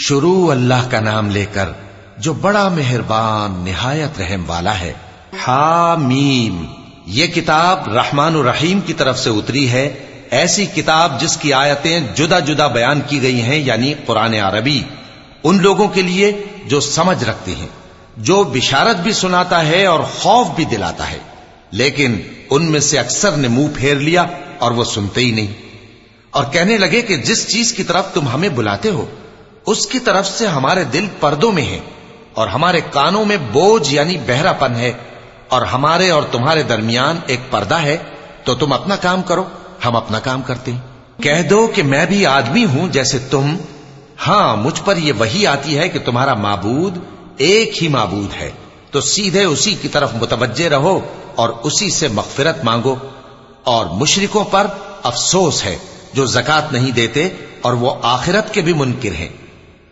شروع اللہ کا نام لے کر جو بڑا مہربان نہایت رحم والا ہے۔ حامیم۔ یہ کتاب رحمان الرحیم کی طرف سے اتری ہے۔ ایسی کتاب جس کی آیتیں جدا جدا بیان کی گئی ہیں یعنی قرآن عربی۔ ان لوگوں کے لیے جو سمجھ رکھتے ہیں، جو بشارت بھی سناتا ہے اور خوف بھی دلاتا ہے۔ لیکن ان میں سے اکثر نے منہ پھیر لیا اور وہ سنتے ہی نہیں۔ اور کہنے لگے کہ جس چیز کی طرف تم ہمیں بلاتے ہو اس کی طرف سے ہمارے دل پردوں میں ہیں اور ہمارے کانوں میں بوجھ یعنی بہرا پن ہے اور ہمارے اور تمہارے درمیان ایک پردہ ہے، تو تم اپنا کام کرو، ہم اپنا کام کرتے ہیں۔ کہہ دو کہ میں بھی آدمی ہوں جیسے تم۔ ہاں مجھ پر یہ وہی آتی ہے کہ تمہارا معبود ایک ہی معبود ہے۔ تو سیدھے اسی کی طرف متوجہ رہو اور اسی سے مغفرت مانگو۔ اور مشرکوں پر افسوس ہے جو زکات نہیں دیتے اور وہ آخرت کے بھی منکر ہیں۔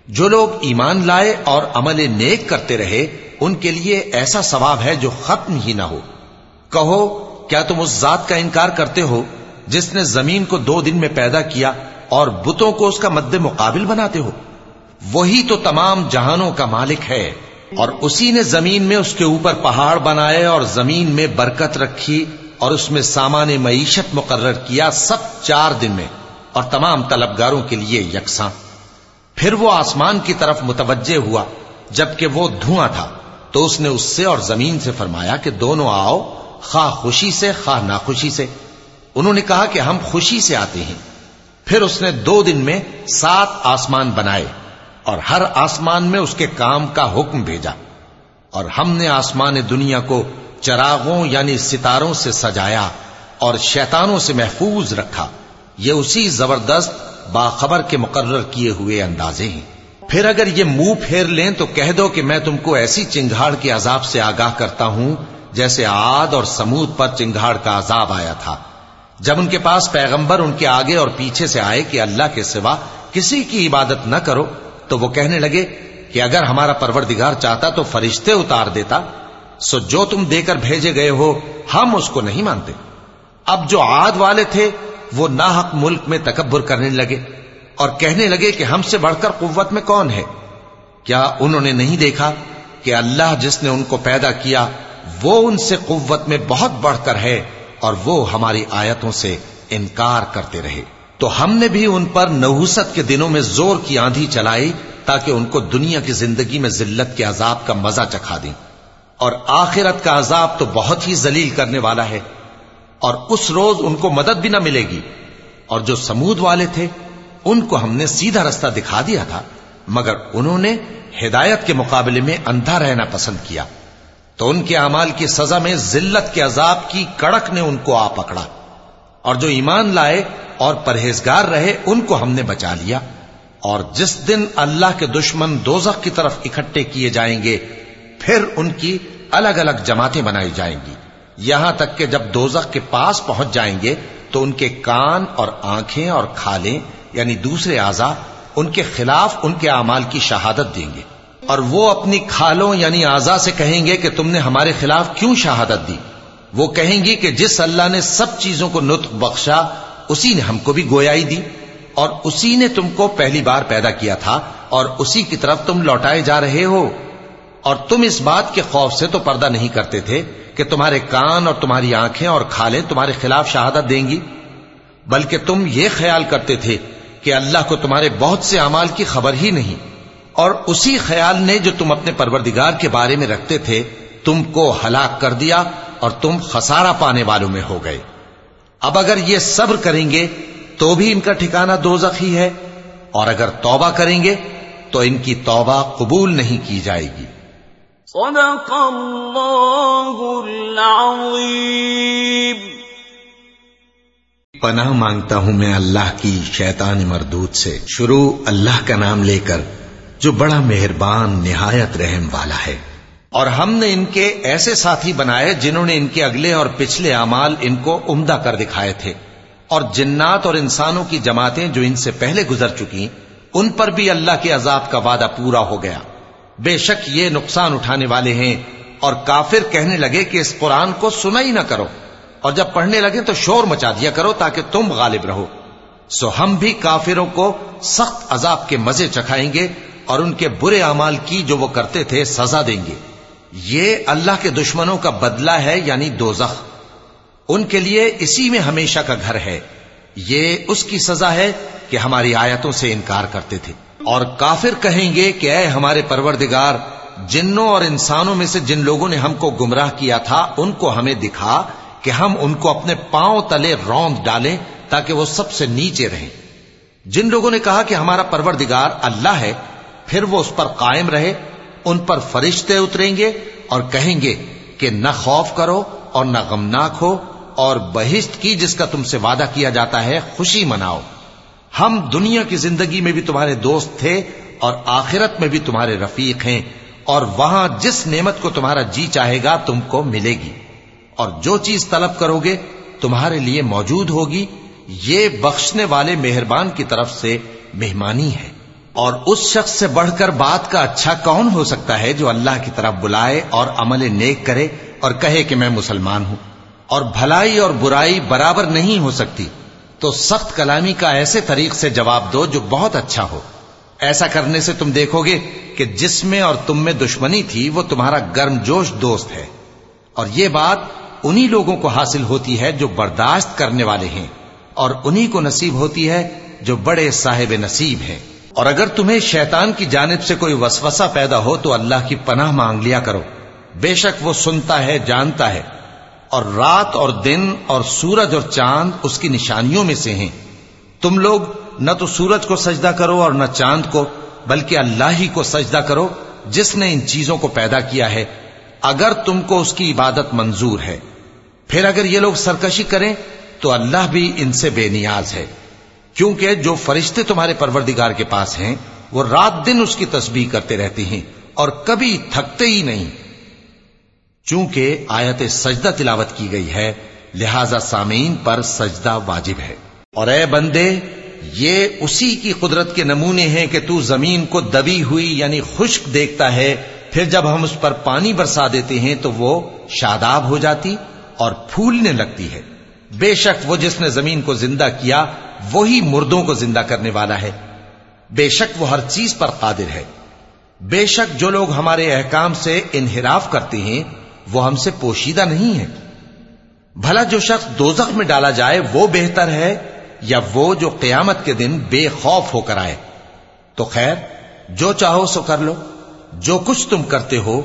جو لوگ ایمان لائے اور عمل نیک کرتے رہے، ان کے لیے ایسا ثواب ہے جو ختم ہی نہ ہو۔ کہو، کیا تم اس ذات کا انکار کرتے ہو جس نے زمین کو دو دن میں پیدا کیا اور بتوں کو اس کا مد مقابل بناتے ہو؟ وہی تو تمام جہانوں کا مالک ہے اور اسی نے زمین میں اس کے اوپر پہاڑ بنائے اور زمین میں برکت رکھی اور اس میں سامان معیشت مقرر کیا سب چار دن میں اور تمام طلبگاروں کے لیے یکساں۔ پھر وہ آسمان کی طرف متوجہ ہوا، جبکہ وہ دھواں تھا۔ تو اس نے اس سے اور زمین سے فرمایا کہ دونوں آؤ، خواہ خوشی سے، خواہ ناخوشی سے۔ انہوں نے کہا کہ ہم خوشی سے آتے ہیں۔ پھر اس نے دو دن میں سات آسمان بنائے اور ہر آسمان میں اس کے کام کا حکم بھیجا۔ اور ہم نے آسمان دنیا کو چراغوں یعنی ستاروں سے سجایا اور شیطانوں سے محفوظ رکھا۔ یہ اسی زبردست باخبر کے مقرر کیے ہوئے اندازے ہیں۔ پھر اگر یہ منہ پھیر لیں تو کہہ دو کہ میں تم کو ایسی چنگاڑ کے عذاب سے آگاہ کرتا ہوں جیسے آد اور سمود پر چنگاڑ کا عذاب آیا تھا۔ جب ان کے پاس پیغمبر ان کے آگے اور پیچھے سے آئے کہ اللہ کے سوا کسی کی عبادت نہ کرو، تو وہ کہنے لگے کہ اگر ہمارا پروردگار چاہتا تو فرشتے اتار دیتا، سو جو تم دے کر بھیجے گئے ہو، ہم اس کو نہیں مانتے۔ اب جو عاد والے تھے وہ ناحق ملک میں تکبر کرنے لگے اور کہنے لگے کہ ہم سے بڑھ کر قوت میں کون ہے؟ کیا انہوں نے نہیں دیکھا کہ اللہ جس نے ان کو پیدا کیا، وہ ان سے قوت میں بہت بڑھ کر ہے اور وہ ہماری آیتوں سے انکار کرتے رہے۔ تو ہم نے بھی ان پر نوست کے دنوں میں زور کی آندھی چلائی تاکہ ان کو دنیا کی زندگی میں ذلت کے عذاب کا مزہ چکھا دیں۔ اور آخرت کا عذاب تو بہت ہی ذلیل کرنے والا ہے۔ اور اس روز ان کو مدد بھی نہ ملے گی۔ اور جو سمود والے تھے، ان کو ہم نے سیدھا رستہ دکھا دیا تھا، مگر انہوں نے ہدایت کے مقابلے میں اندھا رہنا پسند کیا۔ تو ان کے اعمال کی سزا میں ذلت کے عذاب کی کڑک نے ان کو آ پکڑا۔ اور جو ایمان لائے اور پرہیزگار رہے، ان کو ہم نے بچا لیا۔ اور جس دن اللہ کے دشمن دوزخ کی طرف اکٹھے کیے جائیں گے، پھر ان کی الگ الگ جماعتیں بنائی جائیں گی۔ یہاں تک کہ جب دوزخ کے پاس پہنچ جائیں گے تو ان کے کان اور آنکھیں اور کھالیں یعنی دوسرے اعضا ان کے خلاف ان کے اعمال کی شہادت دیں گے۔ اور وہ اپنی کھالوں یعنی اعضا سے کہیں گے کہ تم نے ہمارے خلاف کیوں شہادت دی؟ وہ کہیں گی کہ جس اللہ نے سب چیزوں کو نطق بخشا، اسی نے ہم کو بھی گویائی دی۔ اور اسی نے تم کو پہلی بار پیدا کیا تھا، اور اسی کی طرف تم لوٹائے جا رہے ہو۔ اور تم اس بات کے خوف سے تو پردہ نہیں کرتے تھے۔ کہ تمہارے کان اور تمہاری آنکھیں اور کھالیں تمہارے خلاف شہادت دیں گی، بلکہ تم یہ خیال کرتے تھے کہ اللہ کو تمہارے بہت سے اعمال کی خبر ہی نہیں۔ اور اسی خیال نے جو تم اپنے پروردگار کے بارے میں رکھتے تھے، تم کو ہلاک کر دیا اور تم خسارہ پانے والوں میں ہو گئے۔ اب اگر یہ صبر کریں گے، تو بھی ان کا ٹھکانہ دو ہی ہے۔ اور اگر توبہ کریں گے، تو ان کی توبہ قبول نہیں کی جائے گی۔ صدق اللہ العظیم۔ پناہ مانگتا ہوں میں اللہ کی شیطان مردود سے، شروع اللہ کا نام لے کر، جو بڑا مہربان، نہایت رحم والا ہے۔ اور ہم نے ان کے ایسے ساتھی بنائے جنہوں نے ان کے اگلے اور پچھلے اعمال ان کو عمدہ کر دکھائے تھے۔ اور جنات اور انسانوں کی جماعتیں جو ان سے پہلے گزر چکی ان پر بھی اللہ کے عذاب کا وعدہ پورا ہو گیا۔ بے شک یہ نقصان اٹھانے والے ہیں اور کافر کہنے لگے کہ اس قرآن کو سنا ہی نہ کرو اور جب پڑھنے لگے تو شور مچا دیا کرو تاکہ تم غالب رہو۔ سو ہم بھی کافروں کو سخت عذاب کے مزے چکھائیں گے اور ان کے برے اعمال کی جو وہ کرتے تھے سزا دیں گے۔ یہ اللہ کے دشمنوں کا بدلہ ہے یعنی دوزخ۔ ان کے لیے اسی میں ہمیشہ کا گھر ہے۔ یہ اس کی سزا ہے کہ ہماری آیتوں سے انکار کرتے تھے۔ اور کافر کہیں گے کہ اے ہمارے پروردگار، جنوں اور انسانوں میں سے جن لوگوں نے ہم کو گمراہ کیا تھا، ان کو ہمیں دکھا کہ ہم ان کو اپنے پاؤں تلے روند ڈالیں تاکہ وہ سب سے نیچے رہیں۔ جن لوگوں نے کہا کہ ہمارا پروردگار اللہ ہے، پھر وہ اس پر قائم رہے، ان پر فرشتے اتریں گے اور کہیں گے کہ نہ خوف کرو اور نہ غمناک ہو اور بہشت کی جس کا تم سے وعدہ کیا جاتا ہے، خوشی مناؤ۔ ہم دنیا کی زندگی میں بھی تمہارے دوست تھے اور آخرت میں بھی تمہارے رفیق ہیں اور وہاں جس نعمت کو تمہارا جی چاہے گا تم کو ملے گی اور جو چیز طلب کرو گے تمہارے لیے موجود ہوگی یہ بخشنے والے مہربان کی طرف سے مہمانی ہے اور اس شخص سے بڑھ کر بات کا اچھا کون ہو سکتا ہے جو اللہ کی طرف بلائے اور عمل نیک کرے اور کہے کہ میں مسلمان ہوں اور بھلائی اور برائی برابر نہیں ہو سکتی تو سخت کلامی کا ایسے طریق سے جواب دو جو بہت اچھا ہو۔ ایسا کرنے سے تم دیکھو گے کہ جس میں اور تم میں دشمنی تھی، وہ تمہارا گرم جوش دوست ہے۔ اور یہ بات انہی لوگوں کو حاصل ہوتی ہے جو برداشت کرنے والے ہیں، اور انہی کو نصیب ہوتی ہے جو بڑے صاحب نصیب ہیں۔ اور اگر تمہیں شیطان کی جانب سے کوئی وسوسہ پیدا ہو تو اللہ کی پناہ مانگ لیا کرو۔ بے شک وہ سنتا ہے، جانتا ہے۔ اور رات اور دن اور سورج اور چاند اس کی نشانیوں میں سے ہیں۔ تم لوگ نہ تو سورج کو سجدہ کرو اور نہ چاند کو، بلکہ اللہ ہی کو سجدہ کرو جس نے ان چیزوں کو پیدا کیا ہے۔ اگر تم کو اس کی عبادت منظور ہے۔ پھر اگر یہ لوگ سرکشی کریں تو اللہ بھی ان سے بے نیاز ہے۔ کیونکہ جو فرشتے تمہارے پروردگار کے پاس ہیں، وہ رات دن اس کی تسبیح کرتے رہتے ہیں اور کبھی تھکتے ہی نہیں۔ چونکہ آیت سجدہ تلاوت کی گئی ہے، لہذا سامعین پر سجدہ واجب ہے۔ اور اے بندے، یہ اسی کی قدرت کے نمونے ہیں کہ تو زمین کو دبی ہوئی یعنی خشک دیکھتا ہے، پھر جب ہم اس پر پانی برسا دیتے ہیں تو وہ شاداب ہو جاتی اور پھولنے لگتی ہے۔ بے شک وہ جس نے زمین کو زندہ کیا، وہی مردوں کو زندہ کرنے والا ہے۔ بے شک وہ ہر چیز پر قادر ہے۔ بے شک جو لوگ ہمارے احکام سے انحراف کرتے ہیں وہ ہم سے پوشیدہ نہیں ہے۔ بھلا جو شخص دوزخ میں ڈالا جائے، وہ بہتر ہے یا وہ جو قیامت کے دن بے خوف ہو کر آئے۔ تو خیر، جو چاہو سو کر لو۔ جو کچھ تم کرتے ہو،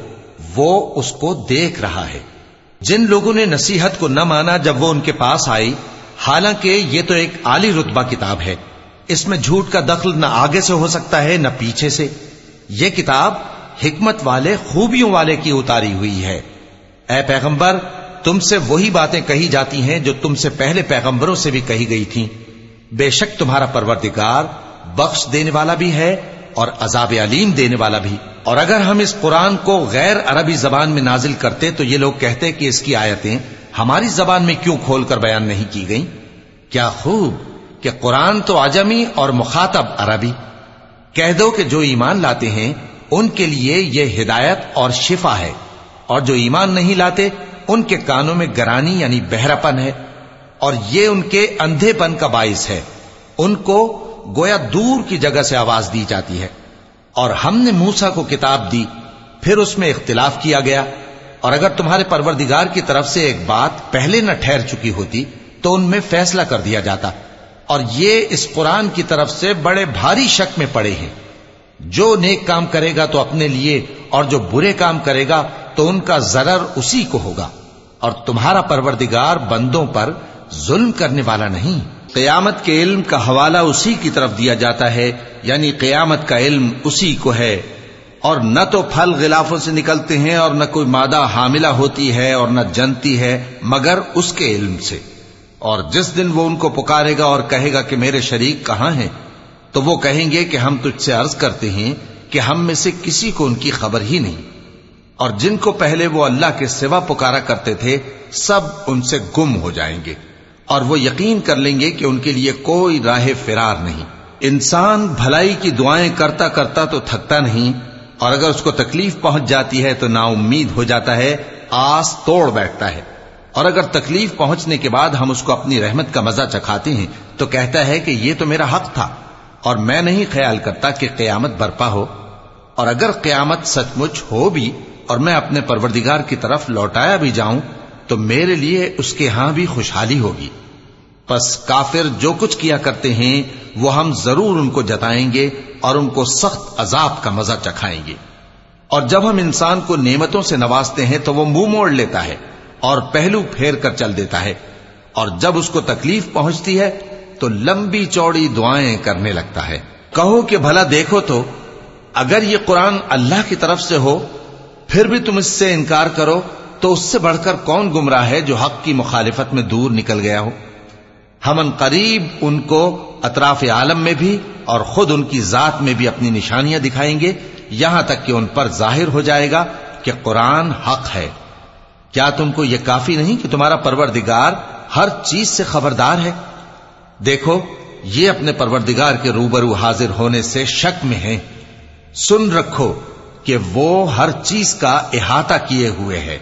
وہ اس کو دیکھ رہا ہے۔ جن لوگوں نے نصیحت کو نہ مانا جب وہ ان کے پاس آئی، حالانکہ یہ تو ایک عالی رتبہ کتاب ہے۔ اس میں جھوٹ کا دخل نہ آگے سے ہو سکتا ہے، نہ پیچھے سے۔ یہ کتاب حکمت والے خوبیوں والے کی اتاری ہوئی ہے۔ اے پیغمبر، تم سے وہی باتیں کہی جاتی ہیں جو تم سے پہلے پیغمبروں سے بھی کہی گئی تھیں۔ بے شک تمہارا پروردگار بخش دینے والا بھی ہے اور عذاب علیم دینے والا بھی۔ اور اگر ہم اس قرآن کو غیر عربی زبان میں نازل کرتے تو یہ لوگ کہتے کہ اس کی آیتیں ہماری زبان میں کیوں کھول کر بیان نہیں کی گئیں؟ کیا خوب کہ قرآن تو عجمی اور مخاطب عربی۔ کہہ دو کہ جو ایمان لاتے ہیں، ان کے لیے یہ ہدایت اور شفا ہے۔ اور جو ایمان نہیں لاتے، ان کے کانوں میں گرانی یعنی بہراپن ہے، اور یہ ان کے اندھے پن کا باعث ہے۔ ان کو گویا دور کی جگہ سے آواز دی جاتی ہے۔ اور ہم نے موسا کو کتاب دی، پھر اس میں اختلاف کیا گیا۔ اور اگر تمہارے پروردگار کی طرف سے ایک بات پہلے نہ ٹھہر چکی ہوتی، تو ان میں فیصلہ کر دیا جاتا۔ اور یہ اس قرآن کی طرف سے بڑے بھاری شک میں پڑے ہیں۔ جو نیک کام کرے گا تو اپنے لیے، اور جو برے کام کرے گا تو ان کا ضرر اسی کو ہوگا اور تمہارا پروردگار بندوں پر ظلم کرنے والا نہیں۔ قیامت کے علم کا حوالہ اسی کی طرف دیا جاتا ہے یعنی قیامت کا علم اسی کو ہے۔ اور نہ تو پھل غلافوں سے نکلتے ہیں اور نہ کوئی مادہ حاملہ ہوتی ہے اور نہ جنتی ہے، مگر اس کے علم سے۔ اور جس دن وہ ان کو پکارے گا اور کہے گا کہ میرے شریک کہاں ہیں، تو وہ کہیں گے کہ ہم تجھ سے عرض کرتے ہیں کہ ہم میں سے کسی کو ان کی خبر ہی نہیں۔ اور جن کو پہلے وہ اللہ کے سوا پکارا کرتے تھے، سب ان سے گم ہو جائیں گے۔ اور وہ یقین کر لیں گے کہ ان کے لیے کوئی راہ فرار نہیں۔ انسان بھلائی کی دعائیں کرتا کرتا تو تھکتا نہیں، اور اگر اس کو تکلیف پہنچ جاتی ہے تو نا امید ہو جاتا ہے، آس توڑ بیٹھتا ہے۔ اور اگر تکلیف پہنچنے کے بعد ہم اس کو اپنی رحمت کا مزہ چکھاتے ہیں، تو کہتا ہے کہ یہ تو میرا حق تھا۔ اور میں نہیں خیال کرتا کہ قیامت برپا ہو۔ اور اگر قیامت سچ مچ ہو بھی اور میں اپنے پروردگار کی طرف لوٹایا بھی جاؤں تو میرے لیے اس کے ہاں بھی خوشحالی ہوگی۔ پس کافر جو کچھ کیا کرتے ہیں، وہ ہم ضرور ان کو جتائیں گے اور ان کو سخت عذاب کا مزہ چکھائیں گے۔ اور جب ہم انسان کو نعمتوں سے نوازتے ہیں تو وہ منہ موڑ لیتا ہے اور پہلو پھیر کر چل دیتا ہے۔ اور جب اس کو تکلیف پہنچتی ہے تو لمبی چوڑی دعائیں کرنے لگتا ہے۔ کہو کہ بھلا دیکھو تو، اگر یہ قرآن اللہ کی طرف سے ہو پھر بھی تم اس سے انکار کرو تو اس سے بڑھ کر کون گمراہ ہے جو حق کی مخالفت میں دور نکل گیا ہو؟ ہم ان قریب ان کو اطراف عالم میں بھی اور خود ان کی ذات میں بھی اپنی نشانیاں دکھائیں گے، یہاں تک کہ ان پر ظاہر ہو جائے گا کہ قرآن حق ہے۔ کیا تم کو یہ کافی نہیں کہ تمہارا پروردگار ہر چیز سے خبردار ہے؟ دیکھو، یہ اپنے پروردگار کے روبرو حاضر ہونے سے شک میں ہیں۔ سن رکھو کہ وہ ہر چیز کا احاطہ کیے ہوئے ہے۔